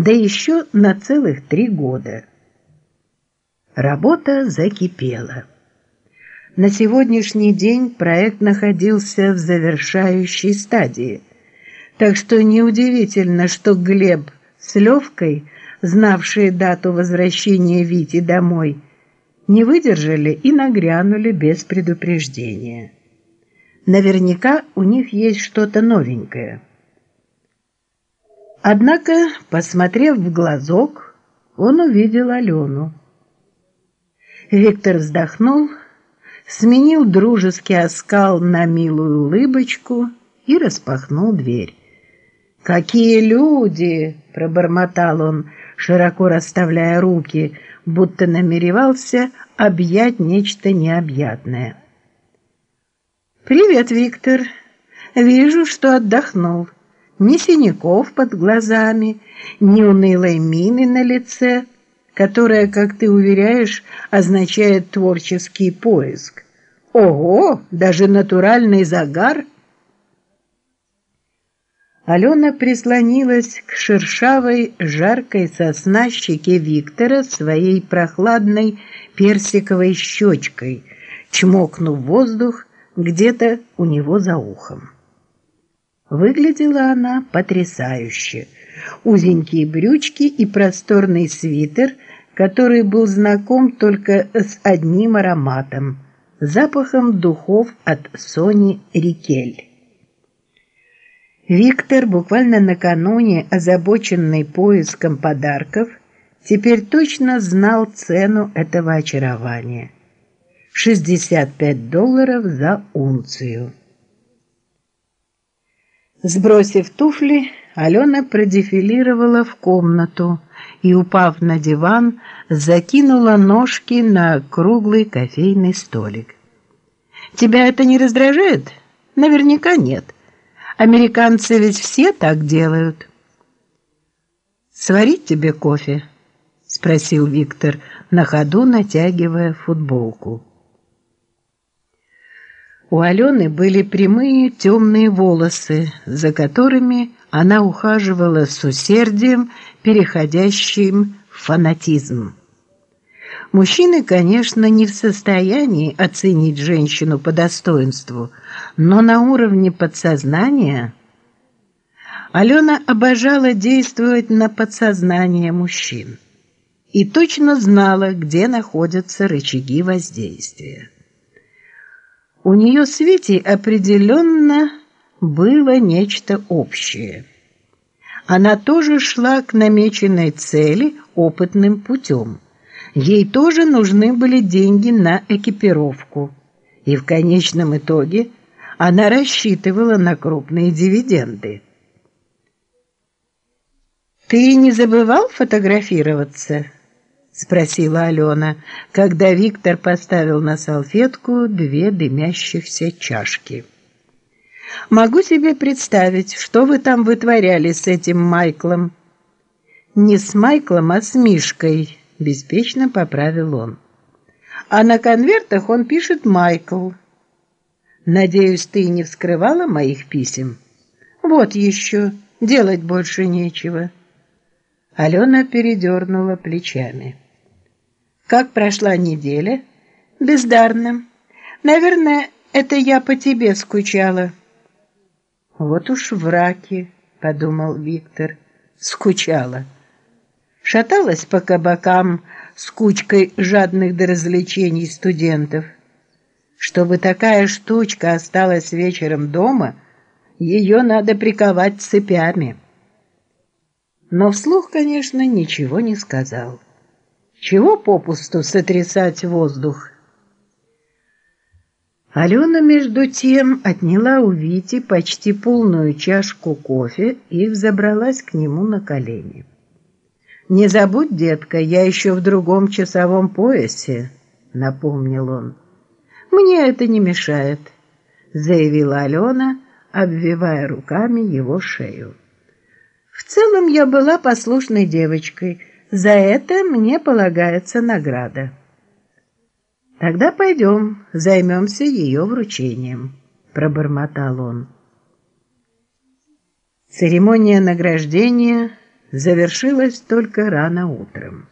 да еще на целых три года. Работа закипела. На сегодняшний день проект находился в завершающей стадии, так что неудивительно, что Глеб с Левкой, знавшие дату возвращения Вити домой, не выдержали и нагрянули без предупреждения. Наверняка у них есть что-то новенькое. Однако, посмотрев в глазок, он увидел Алену. Виктор вздохнул, сменил дружеский оскал на милую улыбочку и распахнул дверь. «Какие люди!» — пробормотал он, широко расставляя руки, будто намеревался объять нечто необъятное. «Привет, Виктор. Вижу, что отдохнул. Ни синяков под глазами, ни унылой мины на лице, которая, как ты уверяешь, означает творческий поиск. Ого, даже натуральный загар!» Алена прислонилась к шершавой, жаркой сосна Виктора своей прохладной персиковой щечкой, чмокнув воздух где-то у него за ухом. Выглядела она потрясающе. Узенькие брючки и просторный свитер, который был знаком только с одним ароматом – запахом духов от Сони Рикель. Виктор, буквально накануне озабоченный поиском подарков, теперь точно знал цену этого очарования – 65 долларов за унцию. Сбросив туфли, Алена продефилировала в комнату и, упав на диван, закинула ножки на круглый кофейный столик. «Тебя это не раздражает?» «Наверняка нет. Американцы ведь все так делают». «Сварить тебе кофе?» — спросил Виктор, на ходу натягивая футболку. У Алены были прямые темные волосы, за которыми она ухаживала с усердием, переходящим в фанатизм. Мужчины, конечно, не в состоянии оценить женщину по достоинству, но на уровне подсознания Алена обожала действовать на подсознание мужчин и точно знала, где находятся рычаги воздействия. У нее с Витей определенно было нечто общее. Она тоже шла к намеченной цели опытным путем. Ей тоже нужны были деньги на экипировку. И в конечном итоге она рассчитывала на крупные дивиденды. «Ты не забывал фотографироваться?» Спросила Алена, когда Виктор поставил на салфетку две дымящихся чашки. Могу себе представить, что вы там вытворяли с этим Майклом. Не с Майклом, а с Мишкой, беспечно поправил он. А на конвертах он пишет Майкл. Надеюсь, ты не вскрывала моих писем? Вот еще, делать больше нечего. Алена передернула плечами. Как прошла неделя? Бездарно. Наверное, это я по тебе скучала. Вот уж враки, подумал Виктор, скучала. Шаталась по кабакам с кучкой жадных до развлечений студентов. Чтобы такая штучка осталась вечером дома, ее надо приковать цепями. Но вслух, конечно, ничего не сказал. Чего попусту сотрясать воздух? Алена, между тем, отняла у Вити почти полную чашку кофе и взобралась к нему на колени. «Не забудь, детка, я еще в другом часовом поясе», — напомнил он. «Мне это не мешает», — заявила Алена, обвивая руками его шею. «В целом я была послушной девочкой», — за это мне полагается награда. Тогда пойдем, займемся ее вручением, пробормотал он. Церемония награждения завершилась только рано утром.